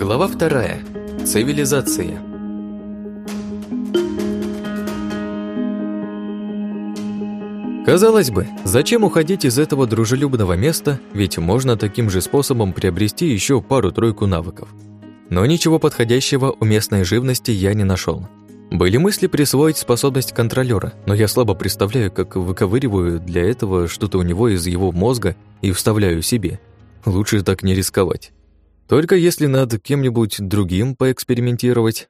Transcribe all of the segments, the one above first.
Глава вторая. Цивилизация. Казалось бы, зачем уходить из этого дружелюбного места, ведь можно таким же способом приобрести еще пару-тройку навыков. Но ничего подходящего у местной живности я не нашел. Были мысли присвоить способность контролера, но я слабо представляю, как выковыриваю для этого что-то у него из его мозга и вставляю себе. Лучше так не рисковать. Только если над кем-нибудь другим поэкспериментировать.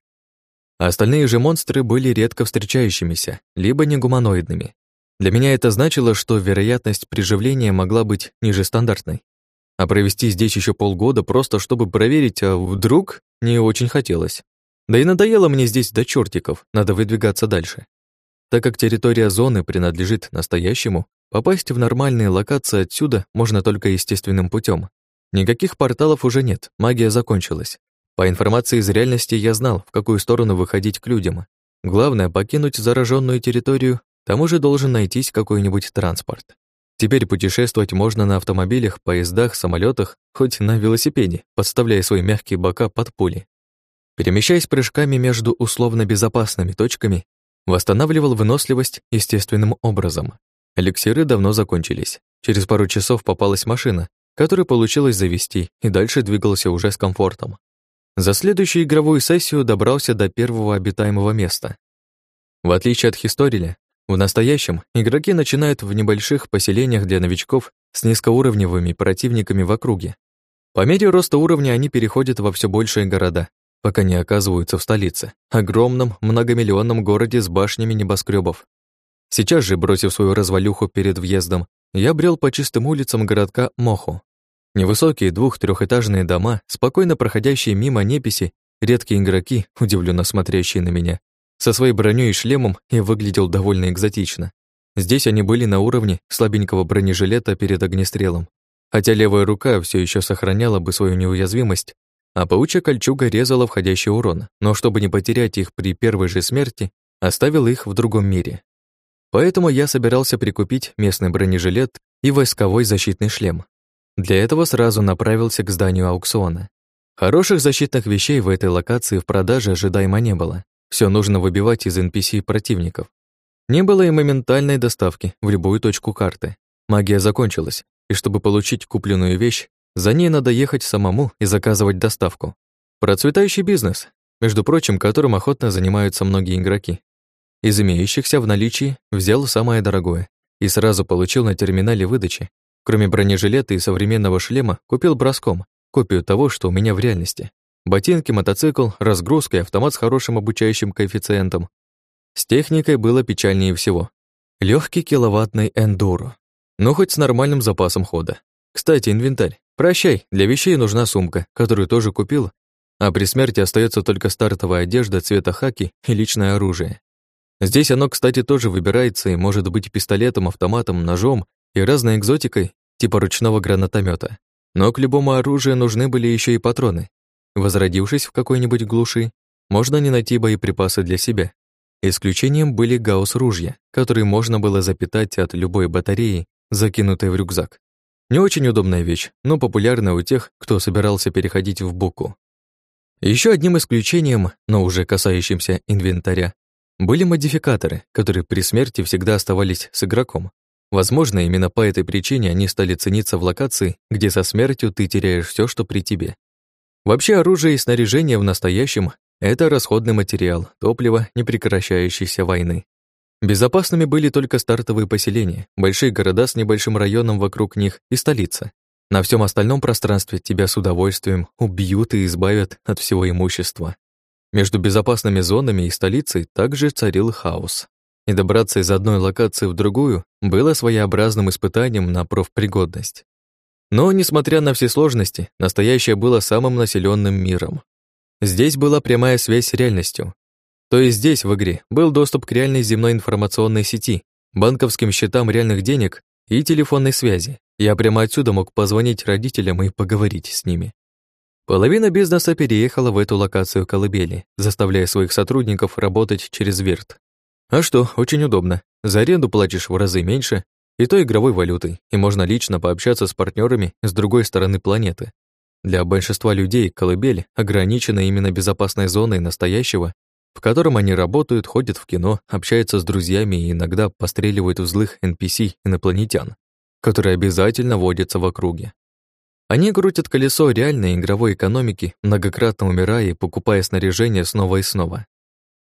остальные же монстры были редко встречающимися, либо негуманоидными. Для меня это значило, что вероятность приживления могла быть ниже стандартной. А провести здесь еще полгода просто чтобы проверить, а вдруг не очень хотелось. Да и надоело мне здесь до чертиков, надо выдвигаться дальше. Так как территория зоны принадлежит настоящему, попасть в нормальные локации отсюда можно только естественным путем. Никаких порталов уже нет, магия закончилась. По информации из реальности я знал, в какую сторону выходить к людям. Главное — покинуть зараженную территорию, тому же должен найтись какой-нибудь транспорт. Теперь путешествовать можно на автомобилях, поездах, самолетах, хоть на велосипеде, подставляя свои мягкие бока под пули. Перемещаясь прыжками между условно безопасными точками, восстанавливал выносливость естественным образом. Эликсиры давно закончились. Через пару часов попалась машина, который получилось завести, и дальше двигался уже с комфортом. За следующую игровую сессию добрался до первого обитаемого места. В отличие от Хисториля, в настоящем игроки начинают в небольших поселениях для новичков с низкоуровневыми противниками в округе. По мере роста уровня они переходят во все большие города, пока не оказываются в столице, огромном многомиллионном городе с башнями небоскребов. Сейчас же, бросив свою развалюху перед въездом, я брел по чистым улицам городка Моху. Невысокие двух-трехэтажные дома, спокойно проходящие мимо неписи, редкие игроки, удивленно смотрящие на меня. Со своей броней и шлемом я выглядел довольно экзотично. Здесь они были на уровне слабенького бронежилета перед огнестрелом. Хотя левая рука все еще сохраняла бы свою неуязвимость, а паучья кольчуга резала входящий урон, но чтобы не потерять их при первой же смерти, оставил их в другом мире. Поэтому я собирался прикупить местный бронежилет и войсковой защитный шлем. Для этого сразу направился к зданию аукциона. Хороших защитных вещей в этой локации в продаже ожидаемо не было. Все нужно выбивать из NPC противников. Не было и моментальной доставки в любую точку карты. Магия закончилась, и чтобы получить купленную вещь, за ней надо ехать самому и заказывать доставку. Процветающий бизнес, между прочим, которым охотно занимаются многие игроки. Из имеющихся в наличии взял самое дорогое и сразу получил на терминале выдачи Кроме бронежилета и современного шлема, купил броском, копию того, что у меня в реальности. Ботинки, мотоцикл, разгрузка и автомат с хорошим обучающим коэффициентом. С техникой было печальнее всего. Легкий киловаттный эндуро. Но хоть с нормальным запасом хода. Кстати, инвентарь. Прощай, для вещей нужна сумка, которую тоже купил, а при смерти остается только стартовая одежда цвета хаки и личное оружие. Здесь оно, кстати, тоже выбирается и может быть пистолетом, автоматом, ножом и разной экзотикой, типа ручного гранатомета. Но к любому оружию нужны были еще и патроны. Возродившись в какой-нибудь глуши, можно не найти боеприпасы для себя. Исключением были гаусс-ружья, которые можно было запитать от любой батареи, закинутой в рюкзак. Не очень удобная вещь, но популярная у тех, кто собирался переходить в буку. Еще одним исключением, но уже касающимся инвентаря, были модификаторы, которые при смерти всегда оставались с игроком. Возможно, именно по этой причине они стали цениться в локации, где со смертью ты теряешь все, что при тебе. Вообще оружие и снаряжение в настоящем — это расходный материал, топливо непрекращающейся войны. Безопасными были только стартовые поселения, большие города с небольшим районом вокруг них и столица. На всем остальном пространстве тебя с удовольствием убьют и избавят от всего имущества. Между безопасными зонами и столицей также царил хаос и добраться из одной локации в другую было своеобразным испытанием на профпригодность. Но, несмотря на все сложности, настоящее было самым населенным миром. Здесь была прямая связь с реальностью. То есть здесь, в игре, был доступ к реальной земной информационной сети, банковским счетам реальных денег и телефонной связи. Я прямо отсюда мог позвонить родителям и поговорить с ними. Половина бизнеса переехала в эту локацию колыбели, заставляя своих сотрудников работать через ВИРТ. А что, очень удобно. За аренду платишь в разы меньше, и то игровой валютой, и можно лично пообщаться с партнерами с другой стороны планеты. Для большинства людей колыбель ограничена именно безопасной зоной настоящего, в котором они работают, ходят в кино, общаются с друзьями и иногда постреливают в злых NPC инопланетян, которые обязательно водятся в округе. Они крутят колесо реальной игровой экономики, многократно умирая и покупая снаряжение снова и снова.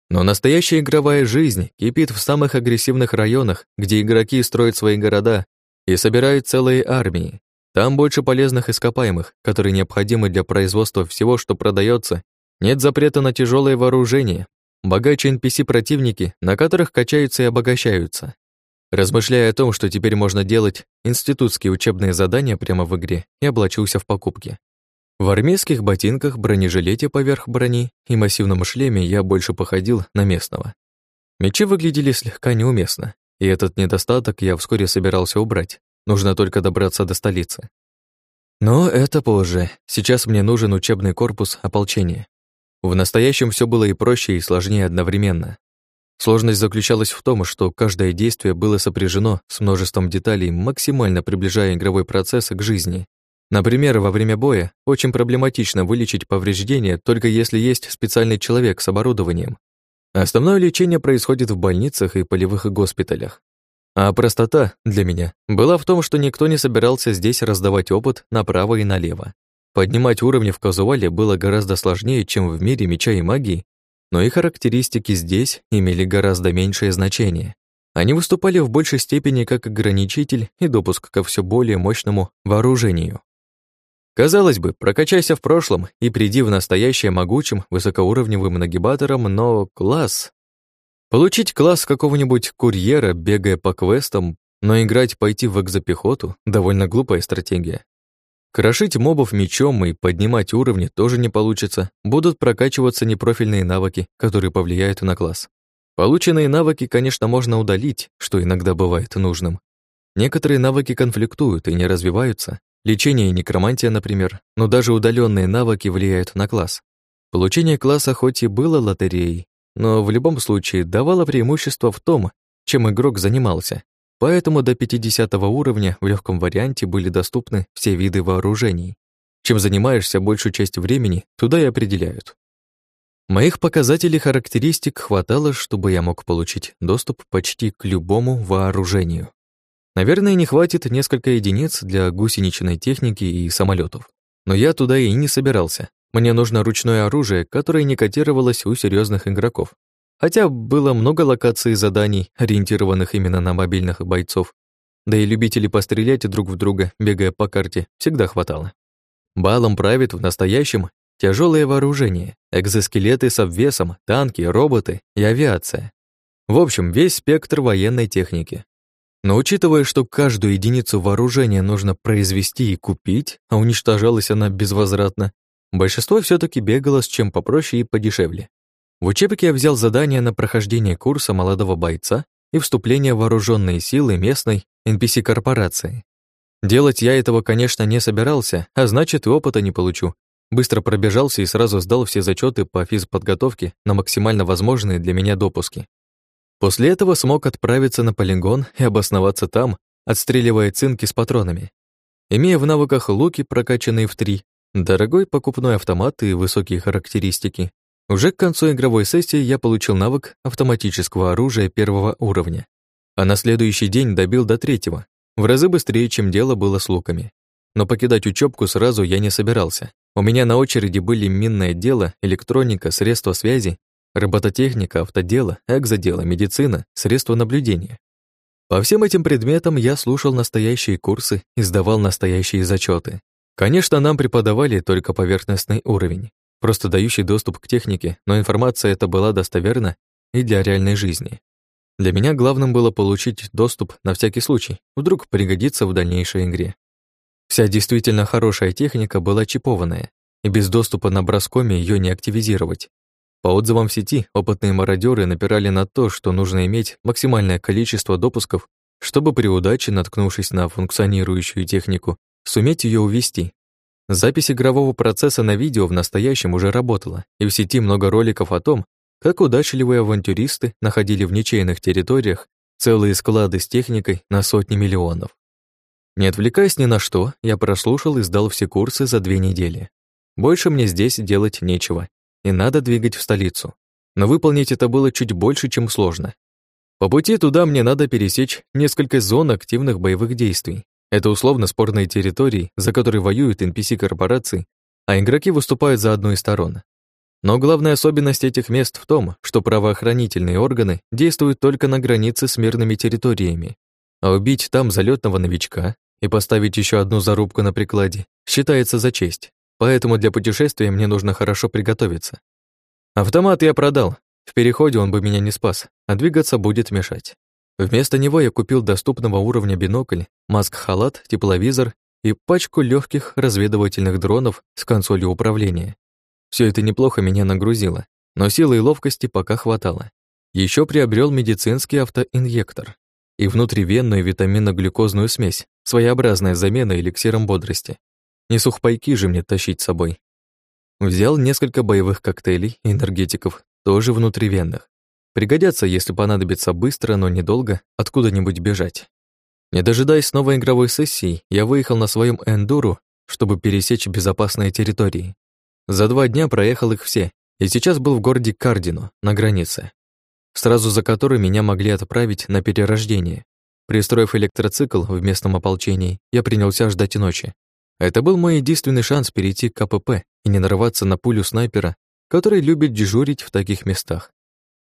Но настоящая игровая жизнь кипит в самых агрессивных районах, где игроки строят свои города и собирают целые армии. Там больше полезных ископаемых, которые необходимы для производства всего, что продается. Нет запрета на тяжелое вооружение. Богаче NPC-противники, на которых качаются и обогащаются. Размышляя о том, что теперь можно делать институтские учебные задания прямо в игре, я облачился в покупки. В армейских ботинках, бронежилете поверх брони и массивном шлеме я больше походил на местного. Мечи выглядели слегка неуместно, и этот недостаток я вскоре собирался убрать. Нужно только добраться до столицы. Но это позже. Сейчас мне нужен учебный корпус ополчения. В настоящем все было и проще, и сложнее одновременно. Сложность заключалась в том, что каждое действие было сопряжено с множеством деталей, максимально приближая игровой процесс к жизни. Например, во время боя очень проблематично вылечить повреждения, только если есть специальный человек с оборудованием. Основное лечение происходит в больницах и полевых госпиталях. А простота для меня была в том, что никто не собирался здесь раздавать опыт направо и налево. Поднимать уровни в казуале было гораздо сложнее, чем в мире меча и магии, но и характеристики здесь имели гораздо меньшее значение. Они выступали в большей степени как ограничитель и допуск ко все более мощному вооружению. Казалось бы, прокачайся в прошлом и приди в настоящее могучим, высокоуровневым нагибатором, но класс... Получить класс какого-нибудь курьера, бегая по квестам, но играть пойти в экзопехоту — довольно глупая стратегия. Крошить мобов мечом и поднимать уровни тоже не получится, будут прокачиваться непрофильные навыки, которые повлияют на класс. Полученные навыки, конечно, можно удалить, что иногда бывает нужным. Некоторые навыки конфликтуют и не развиваются, Лечение и некромантия, например, но даже удаленные навыки влияют на класс. Получение класса хоть и было лотереей, но в любом случае давало преимущество в том, чем игрок занимался. Поэтому до 50 уровня в легком варианте были доступны все виды вооружений. Чем занимаешься большую часть времени, туда и определяют. Моих показателей характеристик хватало, чтобы я мог получить доступ почти к любому вооружению. Наверное, не хватит несколько единиц для гусеничной техники и самолетов. Но я туда и не собирался. Мне нужно ручное оружие, которое не котировалось у серьезных игроков. Хотя было много локаций и заданий, ориентированных именно на мобильных бойцов. Да и любителей пострелять друг в друга, бегая по карте, всегда хватало. Балом правит в настоящем тяжелое вооружение, экзоскелеты с обвесом, танки, роботы и авиация. В общем, весь спектр военной техники, но учитывая, что каждую единицу вооружения нужно произвести и купить, а уничтожалась она безвозвратно, большинство все таки бегало с чем попроще и подешевле. В учебнике я взял задание на прохождение курса молодого бойца и вступление в вооруженные силы местной NPC-корпорации. Делать я этого, конечно, не собирался, а значит, и опыта не получу. Быстро пробежался и сразу сдал все зачеты по физподготовке на максимально возможные для меня допуски. После этого смог отправиться на полигон и обосноваться там, отстреливая цинки с патронами. Имея в навыках луки, прокачанные в три, дорогой покупной автомат и высокие характеристики, уже к концу игровой сессии я получил навык автоматического оружия первого уровня, а на следующий день добил до третьего, в разы быстрее, чем дело было с луками. Но покидать учебку сразу я не собирался. У меня на очереди были минное дело, электроника, средства связи робототехника, автодело, экзодело, медицина, средства наблюдения. По всем этим предметам я слушал настоящие курсы и сдавал настоящие зачеты. Конечно, нам преподавали только поверхностный уровень, просто дающий доступ к технике, но информация эта была достоверна и для реальной жизни. Для меня главным было получить доступ на всякий случай, вдруг пригодится в дальнейшей игре. Вся действительно хорошая техника была чипованная, и без доступа на броскоме ее не активизировать. По отзывам в сети, опытные мародеры напирали на то, что нужно иметь максимальное количество допусков, чтобы при удаче, наткнувшись на функционирующую технику, суметь ее увести. Запись игрового процесса на видео в настоящем уже работала, и в сети много роликов о том, как удачливые авантюристы находили в ничейных территориях целые склады с техникой на сотни миллионов. Не отвлекаясь ни на что, я прослушал и сдал все курсы за две недели. Больше мне здесь делать нечего, и надо двигать в столицу. Но выполнить это было чуть больше, чем сложно. По пути туда мне надо пересечь несколько зон активных боевых действий. Это условно спорные территории, за которые воюют NPC-корпорации, а игроки выступают за одну из сторон. Но главная особенность этих мест в том, что правоохранительные органы действуют только на границе с мирными территориями, а убить там залетного новичка и поставить еще одну зарубку на прикладе считается за честь. Поэтому для путешествия мне нужно хорошо приготовиться. Автомат я продал. В переходе он бы меня не спас, а двигаться будет мешать. Вместо него я купил доступного уровня бинокль, маск-халат, тепловизор и пачку легких разведывательных дронов с консолью управления. Все это неплохо меня нагрузило, но силы и ловкости пока хватало. Еще приобрел медицинский автоинъектор и внутривенную витаминно-глюкозную смесь, своеобразная замена эликсиром бодрости. Не сухпайки же мне тащить с собой. Взял несколько боевых коктейлей и энергетиков, тоже внутривенных. Пригодятся, если понадобится быстро, но недолго, откуда-нибудь бежать. Не дожидаясь новой игровой сессии, я выехал на своем эндуру, чтобы пересечь безопасные территории. За два дня проехал их все, и сейчас был в городе Кардино, на границе, сразу за которой меня могли отправить на перерождение. Пристроив электроцикл в местном ополчении, я принялся ждать ночи. Это был мой единственный шанс перейти к КПП и не нарваться на пулю снайпера, который любит дежурить в таких местах.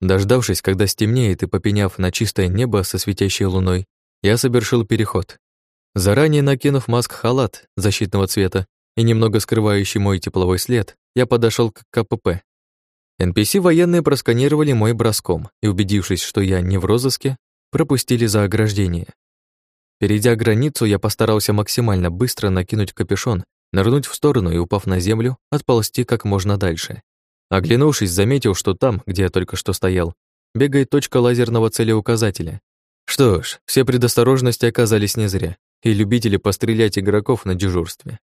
Дождавшись, когда стемнеет и попеняв на чистое небо со светящей луной, я совершил переход. Заранее накинув маск-халат защитного цвета, и немного скрывающий мой тепловой след, я подошел к КПП. NPC военные просканировали мой броском и, убедившись, что я не в розыске, пропустили за ограждение. Перейдя границу, я постарался максимально быстро накинуть капюшон, нырнуть в сторону и, упав на землю, отползти как можно дальше. Оглянувшись, заметил, что там, где я только что стоял, бегает точка лазерного целеуказателя. Что ж, все предосторожности оказались не зря, и любители пострелять игроков на дежурстве.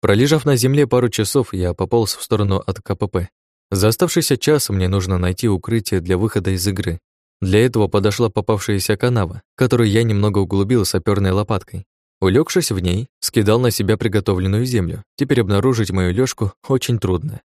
Пролежав на земле пару часов, я пополз в сторону от КПП. За оставшийся час мне нужно найти укрытие для выхода из игры. Для этого подошла попавшаяся канава, которую я немного углубил саперной лопаткой. Улегшись в ней, скидал на себя приготовленную землю. Теперь обнаружить мою лёжку очень трудно.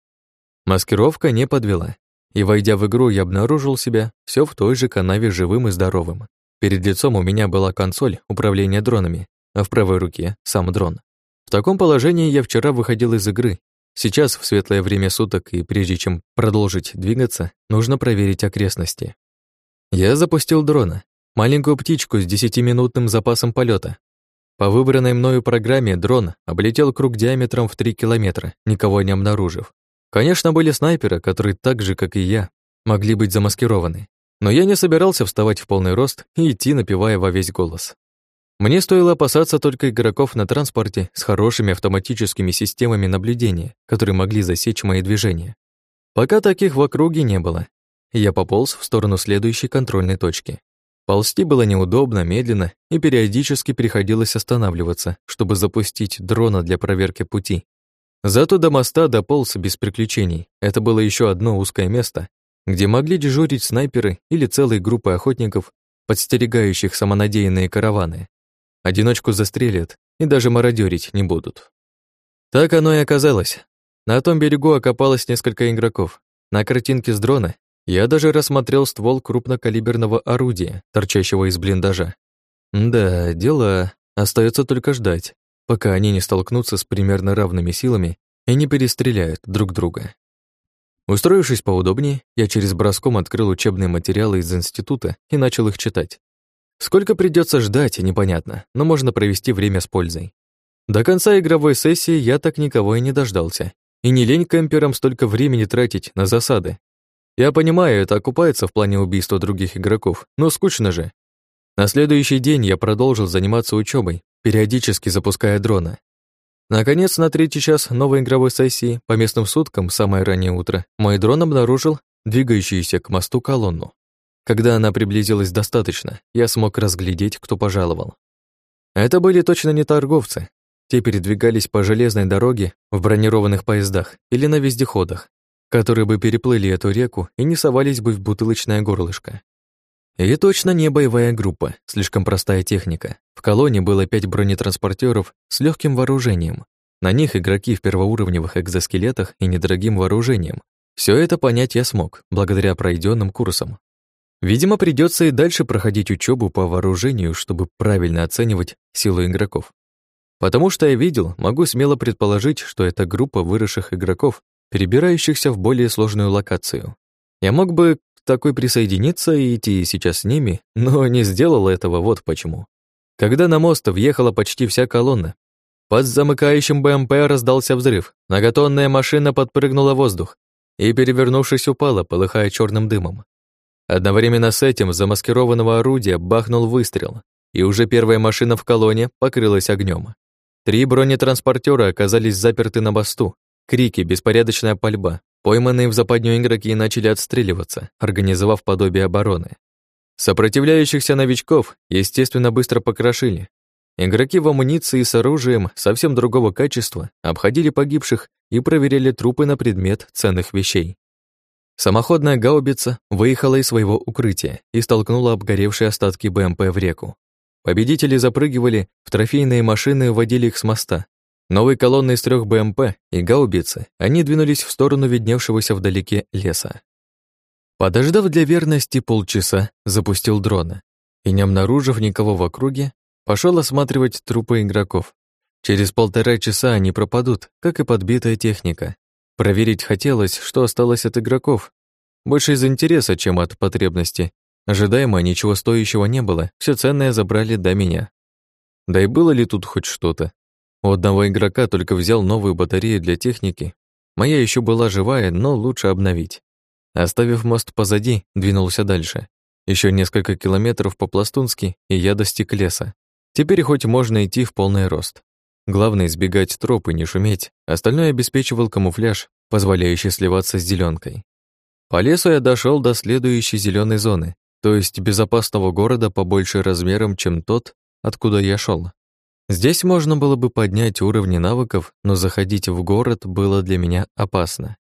Маскировка не подвела. И, войдя в игру, я обнаружил себя все в той же канаве живым и здоровым. Перед лицом у меня была консоль управления дронами, а в правой руке — сам дрон. В таком положении я вчера выходил из игры. Сейчас, в светлое время суток, и прежде чем продолжить двигаться, нужно проверить окрестности. Я запустил дрона, маленькую птичку с десятиминутным запасом полета. По выбранной мною программе дрон облетел круг диаметром в 3 километра, никого не обнаружив. Конечно, были снайперы, которые так же, как и я, могли быть замаскированы. Но я не собирался вставать в полный рост и идти, напевая во весь голос. Мне стоило опасаться только игроков на транспорте с хорошими автоматическими системами наблюдения, которые могли засечь мои движения. Пока таких в округе не было. Я пополз в сторону следующей контрольной точки. Ползти было неудобно, медленно, и периодически приходилось останавливаться, чтобы запустить дрона для проверки пути. Зато до моста дополз без приключений. Это было еще одно узкое место, где могли дежурить снайперы или целые группы охотников, подстерегающих самонадеянные караваны. Одиночку застрелят и даже мародерить не будут. Так оно и оказалось. На том берегу окопалось несколько игроков. На картинке с дрона я даже рассмотрел ствол крупнокалиберного орудия, торчащего из блиндажа. Да, дело остается только ждать, пока они не столкнутся с примерно равными силами и не перестреляют друг друга. Устроившись поудобнее, я через броском открыл учебные материалы из института и начал их читать. Сколько придется ждать, непонятно, но можно провести время с пользой. До конца игровой сессии я так никого и не дождался. И не лень кемперам столько времени тратить на засады. Я понимаю, это окупается в плане убийства других игроков, но скучно же. На следующий день я продолжил заниматься учебой, периодически запуская дрона. Наконец, на третий час новой игровой сессии, по местным суткам, самое раннее утро, мой дрон обнаружил двигающуюся к мосту колонну. Когда она приблизилась достаточно, я смог разглядеть, кто пожаловал. Это были точно не торговцы. Те передвигались по железной дороге в бронированных поездах или на вездеходах, которые бы переплыли эту реку и не совались бы в бутылочное горлышко. И точно не боевая группа, слишком простая техника. В колонне было пять бронетранспортеров с легким вооружением. На них игроки в первоуровневых экзоскелетах и недорогим вооружением. Все это понять я смог, благодаря пройденным курсам. Видимо, придется и дальше проходить учебу по вооружению, чтобы правильно оценивать силу игроков. Потому что я видел, могу смело предположить, что это группа выросших игроков, перебирающихся в более сложную локацию. Я мог бы к такой присоединиться и идти сейчас с ними, но не сделал этого вот почему. Когда на мост въехала почти вся колонна, под замыкающим БМП раздался взрыв, многотонная машина подпрыгнула в воздух и, перевернувшись, упала, полыхая черным дымом. Одновременно с этим замаскированного орудия бахнул выстрел, и уже первая машина в колонне покрылась огнем. Три бронетранспортера оказались заперты на мосту. Крики, беспорядочная пальба. Пойманные в западню игроки начали отстреливаться, организовав подобие обороны. Сопротивляющихся новичков, естественно, быстро покрошили, Игроки в амуниции с оружием совсем другого качества обходили погибших и проверяли трупы на предмет ценных вещей. Самоходная гаубица выехала из своего укрытия и столкнула обгоревшие остатки БМП в реку. Победители запрыгивали в трофейные машины водили их с моста. Новой колонной из трех БМП и гаубицы они двинулись в сторону видневшегося вдалеке леса. Подождав для верности полчаса, запустил дрона и, не обнаружив никого в округе, Пошел осматривать трупы игроков. Через полтора часа они пропадут, как и подбитая техника. Проверить хотелось, что осталось от игроков. Больше из интереса, чем от потребности. Ожидаемо ничего стоящего не было, все ценное забрали до меня. Да и было ли тут хоть что-то? У одного игрока только взял новую батарею для техники. Моя еще была живая, но лучше обновить. Оставив мост позади, двинулся дальше. Еще несколько километров по-пластунски, и я достиг леса. Теперь хоть можно идти в полный рост. Главное избегать троп и не шуметь, остальное обеспечивал камуфляж, позволяющий сливаться с зеленкой. По лесу я дошел до следующей зеленой зоны, то есть безопасного города побольше размером, чем тот, откуда я шел. Здесь можно было бы поднять уровни навыков, но заходить в город было для меня опасно.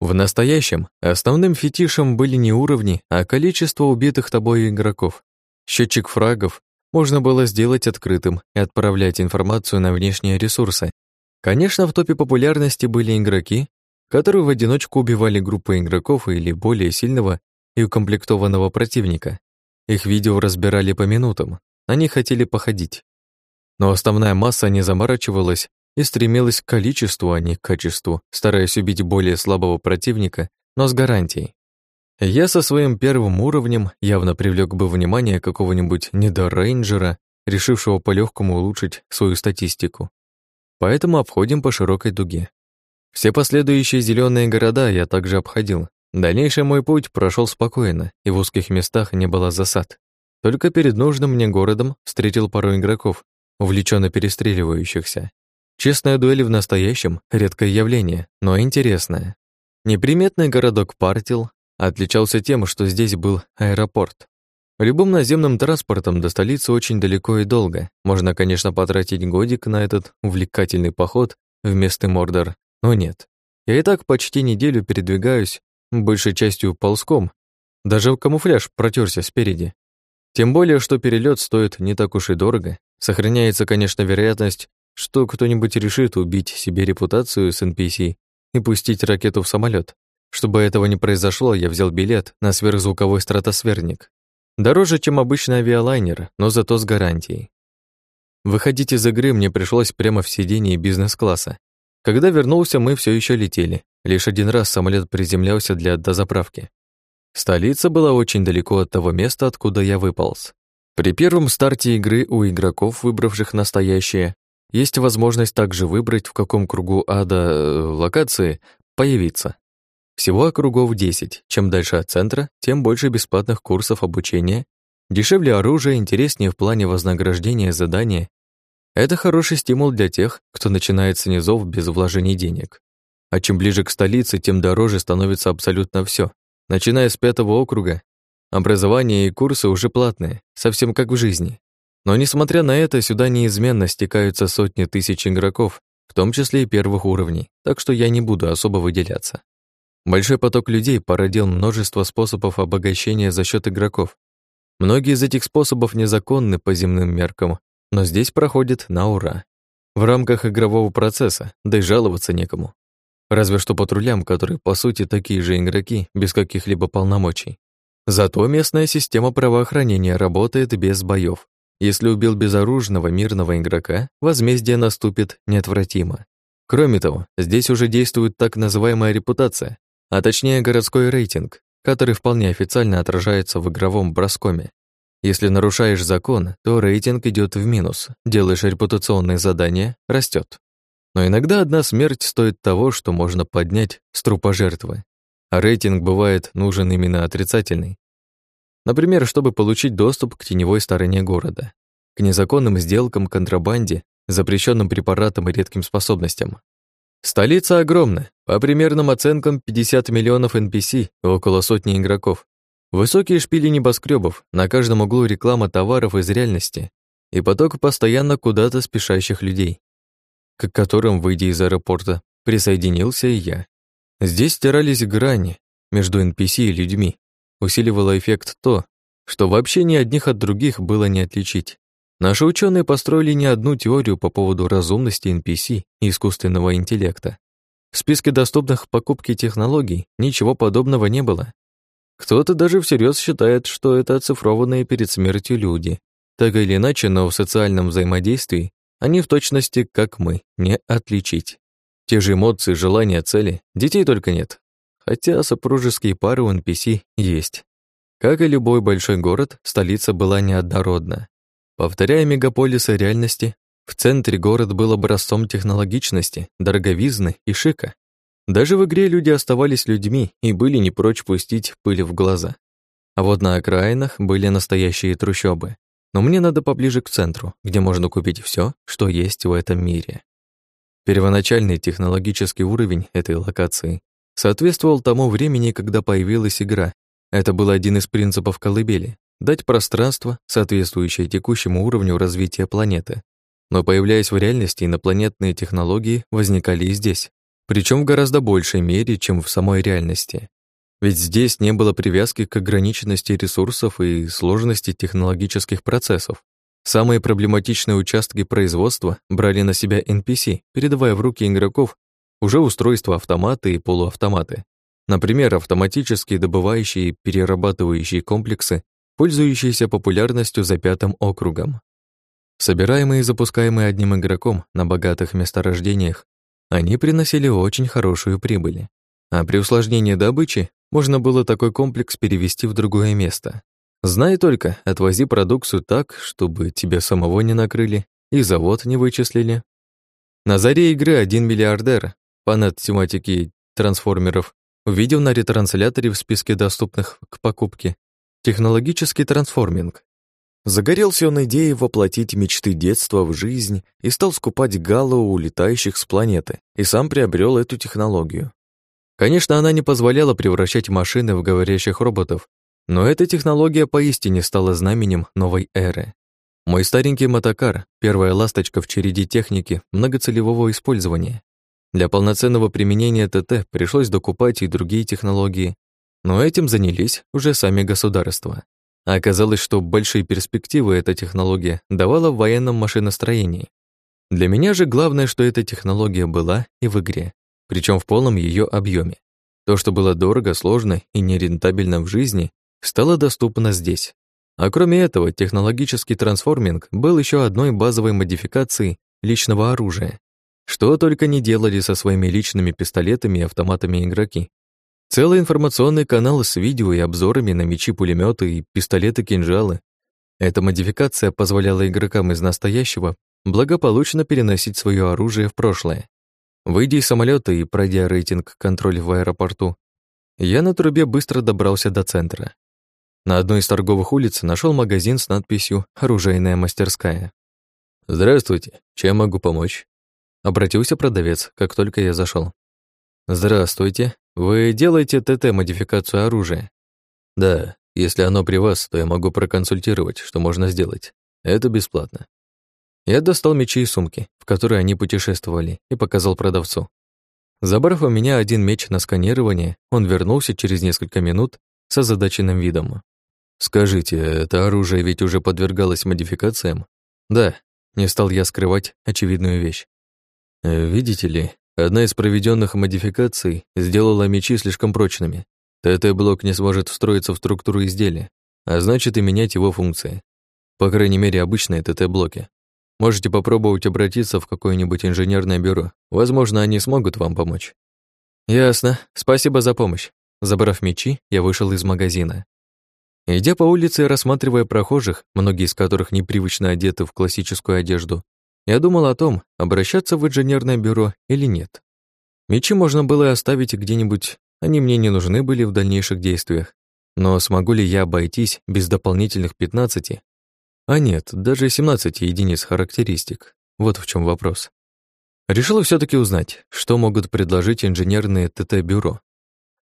В настоящем основным фетишем были не уровни, а количество убитых тобой игроков. Счетчик фрагов можно было сделать открытым и отправлять информацию на внешние ресурсы. Конечно, в топе популярности были игроки, которые в одиночку убивали группы игроков или более сильного и укомплектованного противника. Их видео разбирали по минутам, они хотели походить. Но основная масса не заморачивалась и стремилась к количеству, а не к качеству, стараясь убить более слабого противника, но с гарантией. Я со своим первым уровнем явно привлек бы внимание какого-нибудь недорейнджера, решившего по-легкому улучшить свою статистику. Поэтому обходим по широкой дуге. Все последующие зеленые города я также обходил. Дальнейший мой путь прошел спокойно, и в узких местах не было засад. Только перед нужным мне городом встретил пару игроков, увлеченно перестреливающихся. Честная дуэль в настоящем — редкое явление, но интересное. Неприметный городок Партил отличался тем, что здесь был аэропорт. Любым наземным транспортом до столицы очень далеко и долго. Можно, конечно, потратить годик на этот увлекательный поход в местный Мордор, но нет. Я и так почти неделю передвигаюсь, большей частью ползком. Даже камуфляж протерся спереди. Тем более, что перелет стоит не так уж и дорого. Сохраняется, конечно, вероятность, что кто-нибудь решит убить себе репутацию с NPC и пустить ракету в самолет. Чтобы этого не произошло, я взял билет на сверхзвуковой стратосферник. Дороже, чем обычный авиалайнер, но зато с гарантией. Выходить из игры мне пришлось прямо в сидении бизнес-класса. Когда вернулся, мы все еще летели. Лишь один раз самолет приземлялся для дозаправки. Столица была очень далеко от того места, откуда я выполз. При первом старте игры у игроков, выбравших настоящее, есть возможность также выбрать, в каком кругу ада э, локации появиться. Всего округов 10. Чем дальше от центра, тем больше бесплатных курсов обучения, дешевле оружие, интереснее в плане вознаграждения задания. Это хороший стимул для тех, кто начинает с низов без вложений денег. А чем ближе к столице, тем дороже становится абсолютно все. Начиная с пятого округа, образование и курсы уже платные, совсем как в жизни. Но несмотря на это, сюда неизменно стекаются сотни тысяч игроков, в том числе и первых уровней, так что я не буду особо выделяться. Большой поток людей породил множество способов обогащения за счет игроков. Многие из этих способов незаконны по земным меркам, но здесь проходит на ура. В рамках игрового процесса, да и жаловаться некому. Разве что патрулям, которые, по сути, такие же игроки, без каких-либо полномочий. Зато местная система правоохранения работает без боев. Если убил безоружного мирного игрока, возмездие наступит неотвратимо. Кроме того, здесь уже действует так называемая репутация, а точнее городской рейтинг, который вполне официально отражается в игровом броскоме. Если нарушаешь закон, то рейтинг идет в минус, делаешь репутационные задания, растет. Но иногда одна смерть стоит того, что можно поднять с трупа жертвы. А рейтинг бывает нужен именно отрицательный. Например, чтобы получить доступ к теневой стороне города, к незаконным сделкам, контрабанде, запрещенным препаратам и редким способностям. Столица огромна, по примерным оценкам 50 миллионов NPC и около сотни игроков. Высокие шпили небоскребов, на каждом углу реклама товаров из реальности и поток постоянно куда-то спешащих людей, к которым, выйдя из аэропорта, присоединился и я. Здесь стирались грани между NPC и людьми, усиливало эффект то, что вообще ни одних от других было не отличить. Наши ученые построили не одну теорию по поводу разумности NPC и искусственного интеллекта. В списке доступных покупки технологий ничего подобного не было. Кто-то даже всерьез считает, что это оцифрованные перед смертью люди. Так или иначе, но в социальном взаимодействии они в точности, как мы, не отличить. Те же эмоции, желания, цели, детей только нет. Хотя супружеские пары у NPC есть. Как и любой большой город, столица была неоднородна. Повторяя мегаполисы реальности, в центре город был образцом технологичности, дороговизны и шика. Даже в игре люди оставались людьми и были не прочь пустить пыль в глаза. А вот на окраинах были настоящие трущобы. Но мне надо поближе к центру, где можно купить все, что есть в этом мире. Первоначальный технологический уровень этой локации соответствовал тому времени, когда появилась игра. Это был один из принципов колыбели — дать пространство, соответствующее текущему уровню развития планеты. Но появляясь в реальности, инопланетные технологии возникали и здесь, причем в гораздо большей мере, чем в самой реальности. Ведь здесь не было привязки к ограниченности ресурсов и сложности технологических процессов. Самые проблематичные участки производства брали на себя NPC, передавая в руки игроков уже устройства автоматы и полуавтоматы. Например, автоматические добывающие и перерабатывающие комплексы, пользующиеся популярностью за пятым округом. Собираемые и запускаемые одним игроком на богатых месторождениях, они приносили очень хорошую прибыль. А при усложнении добычи можно было такой комплекс перевести в другое место. Знай только, отвози продукцию так, чтобы тебя самого не накрыли и завод не вычислили. На заре игры один миллиардер фанат тематики трансформеров, увидел на ретрансляторе в списке доступных к покупке технологический трансформинг. Загорелся он идеей воплотить мечты детства в жизнь и стал скупать галлу у летающих с планеты, и сам приобрел эту технологию. Конечно, она не позволяла превращать машины в говорящих роботов, но эта технология поистине стала знаменем новой эры. Мой старенький мотокар — первая ласточка в череде техники многоцелевого использования. Для полноценного применения ТТ пришлось докупать и другие технологии, но этим занялись уже сами государства. А оказалось, что большие перспективы эта технология давала в военном машиностроении. Для меня же главное, что эта технология была и в игре, причем в полном ее объеме. То, что было дорого, сложно и нерентабельно в жизни, стало доступно здесь. А кроме этого, технологический трансформинг был еще одной базовой модификацией личного оружия. Что только не делали со своими личными пистолетами и автоматами игроки. Целый информационный канал с видео и обзорами на мечи, пулеметы и пистолеты-кинжалы. Эта модификация позволяла игрокам из настоящего благополучно переносить свое оружие в прошлое. Выйдя из самолета и пройдя рейтинг-контроль в аэропорту, я на трубе быстро добрался до центра. На одной из торговых улиц нашел магазин с надписью «Оружейная мастерская». «Здравствуйте, чем могу помочь?» Обратился продавец, как только я зашел. «Здравствуйте. Вы делаете ТТ-модификацию оружия?» «Да. Если оно при вас, то я могу проконсультировать, что можно сделать. Это бесплатно». Я достал мечи и сумки, в которые они путешествовали, и показал продавцу. Забрав у меня один меч на сканирование, он вернулся через несколько минут с озадаченным видом. Скажите, это оружие ведь уже подвергалось модификациям? Да, не стал я скрывать очевидную вещь. Э, видите ли, одна из проведенных модификаций сделала мечи слишком прочными. ТТ-блок не сможет встроиться в структуру изделия, а значит и менять его функции. По крайней мере, обычные ТТ-блоки. Можете попробовать обратиться в какое-нибудь инженерное бюро. Возможно, они смогут вам помочь. Ясно. Спасибо за помощь. Забрав мечи, я вышел из магазина. Идя по улице и рассматривая прохожих, многие из которых непривычно одеты в классическую одежду, я думал о том, обращаться в инженерное бюро или нет. Мечи можно было оставить где-нибудь, они мне не нужны были в дальнейших действиях. Но смогу ли я обойтись без дополнительных 15? А нет, даже 17 единиц характеристик. Вот в чем вопрос. Решил все таки узнать, что могут предложить инженерные ТТ-бюро,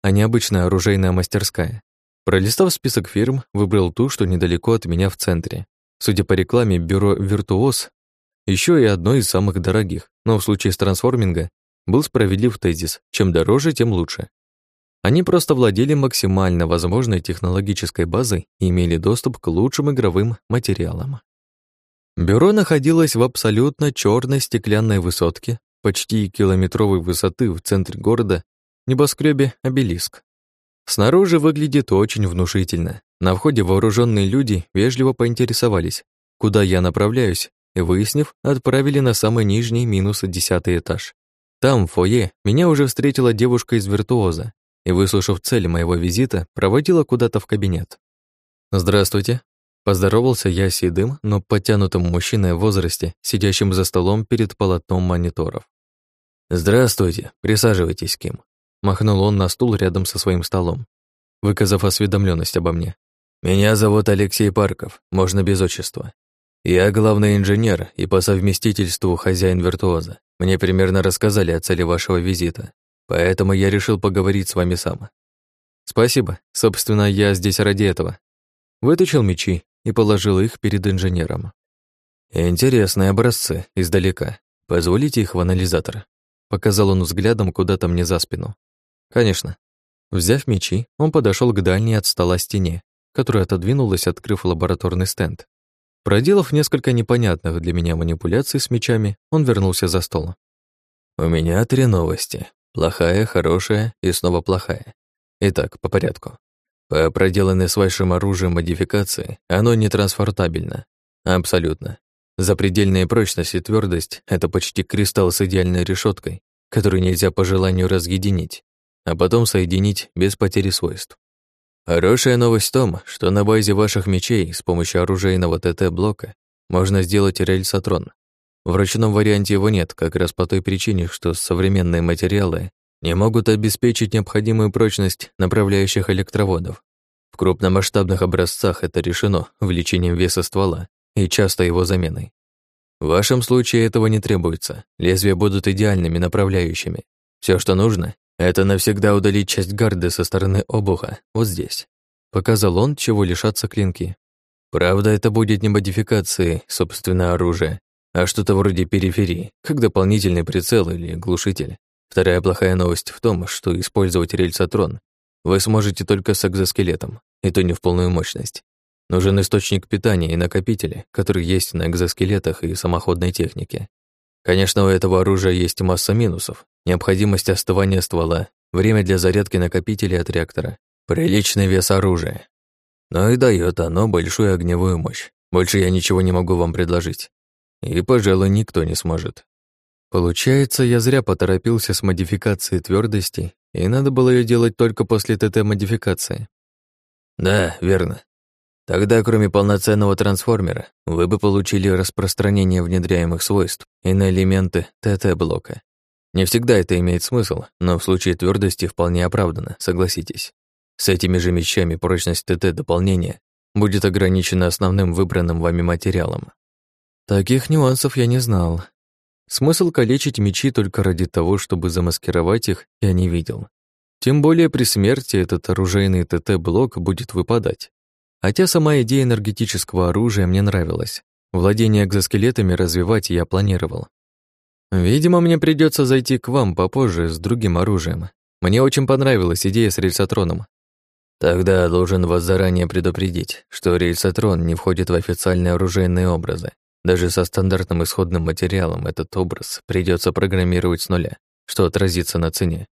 а не обычная оружейная мастерская. Пролистав список фирм, выбрал ту, что недалеко от меня в центре. Судя по рекламе, бюро «Виртуоз» еще и одно из самых дорогих, но в случае с трансформинга был справедлив тезис «чем дороже, тем лучше». Они просто владели максимально возможной технологической базой и имели доступ к лучшим игровым материалам. Бюро находилось в абсолютно черной стеклянной высотке, почти километровой высоты в центре города, небоскребе обелиск. Снаружи выглядит очень внушительно. На входе вооруженные люди вежливо поинтересовались, куда я направляюсь, и, выяснив, отправили на самый нижний минус десятый этаж. Там, в фойе, меня уже встретила девушка из виртуоза и, выслушав цель моего визита, проводила куда-то в кабинет. «Здравствуйте», Поздоровался я с седым, но подтянутым мужчиной в возрасте, сидящим за столом перед полотном мониторов. «Здравствуйте, присаживайтесь, Ким», — махнул он на стул рядом со своим столом, выказав осведомленность обо мне. «Меня зовут Алексей Парков, можно без отчества. Я главный инженер и по совместительству хозяин виртуоза. Мне примерно рассказали о цели вашего визита, поэтому я решил поговорить с вами сам». «Спасибо. Собственно, я здесь ради этого». Вытащил мечи и положил их перед инженером. «Интересные образцы, издалека. Позволите их в анализатор?» Показал он взглядом куда-то мне за спину. «Конечно». Взяв мечи, он подошел к дальней от стола стене, которая отодвинулась, открыв лабораторный стенд. Проделав несколько непонятных для меня манипуляций с мечами, он вернулся за стол. «У меня три новости. Плохая, хорошая и снова плохая. Итак, по порядку. По проделанной с вашим оружием модификации оно не транспортабельно. Абсолютно. Запредельная прочность и твердость — это почти кристалл с идеальной решеткой, который нельзя по желанию разъединить, а потом соединить без потери свойств. Хорошая новость в том, что на базе ваших мечей с помощью оружейного ТТ-блока можно сделать рельсотрон. В ручном варианте его нет, как раз по той причине, что современные материалы не могут обеспечить необходимую прочность направляющих электроводов. В крупномасштабных образцах это решено увеличением веса ствола и часто его заменой. В вашем случае этого не требуется. Лезвия будут идеальными направляющими. Все, что нужно, это навсегда удалить часть гарды со стороны обуха, вот здесь. Показал он, чего лишатся клинки. Правда, это будет не модификацией, собственно, оружия, а что-то вроде периферии, как дополнительный прицел или глушитель. Вторая плохая новость в том, что использовать рельсотрон вы сможете только с экзоскелетом, и то не в полную мощность. Нужен источник питания и накопители, которые есть на экзоскелетах и самоходной технике. Конечно, у этого оружия есть масса минусов. Необходимость остывания ствола, время для зарядки накопителей от реактора, приличный вес оружия. Но и дает оно большую огневую мощь. Больше я ничего не могу вам предложить. И, пожалуй, никто не сможет. Получается, я зря поторопился с модификацией твердости, и надо было ее делать только после ТТ-модификации. Да, верно. Тогда, кроме полноценного трансформера, вы бы получили распространение внедряемых свойств и на элементы ТТ-блока. Не всегда это имеет смысл, но в случае твердости вполне оправдано, согласитесь. С этими же мечами прочность ТТ-дополнения будет ограничена основным выбранным вами материалом. Таких нюансов я не знал, Смысл калечить мечи только ради того, чтобы замаскировать их, я не видел. Тем более при смерти этот оружейный ТТ-блок будет выпадать. Хотя сама идея энергетического оружия мне нравилась. Владение экзоскелетами развивать я планировал. Видимо, мне придется зайти к вам попозже с другим оружием. Мне очень понравилась идея с рельсотроном. Тогда должен вас заранее предупредить, что рельсотрон не входит в официальные оружейные образы. Даже со стандартным исходным материалом этот образ придется программировать с нуля, что отразится на цене.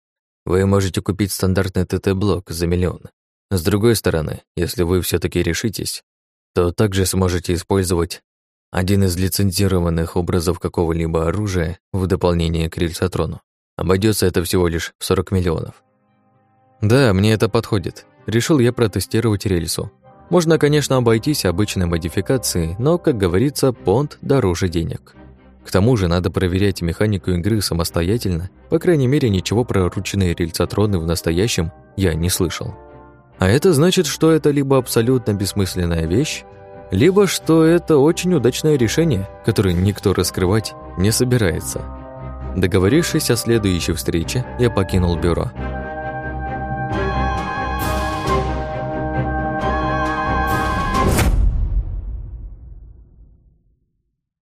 Вы можете купить стандартный ТТ-блок за миллион. С другой стороны, если вы все таки решитесь, то также сможете использовать один из лицензированных образов какого-либо оружия в дополнение к рельсотрону. Обойдется это всего лишь в 40 миллионов. Да, мне это подходит. Решил я протестировать рельсу. Можно, конечно, обойтись обычной модификацией, но, как говорится, понт дороже денег. К тому же надо проверять механику игры самостоятельно, по крайней мере, ничего про ручные рельсотроны в настоящем я не слышал. А это значит, что это либо абсолютно бессмысленная вещь, либо что это очень удачное решение, которое никто раскрывать не собирается. Договорившись о следующей встрече, я покинул бюро.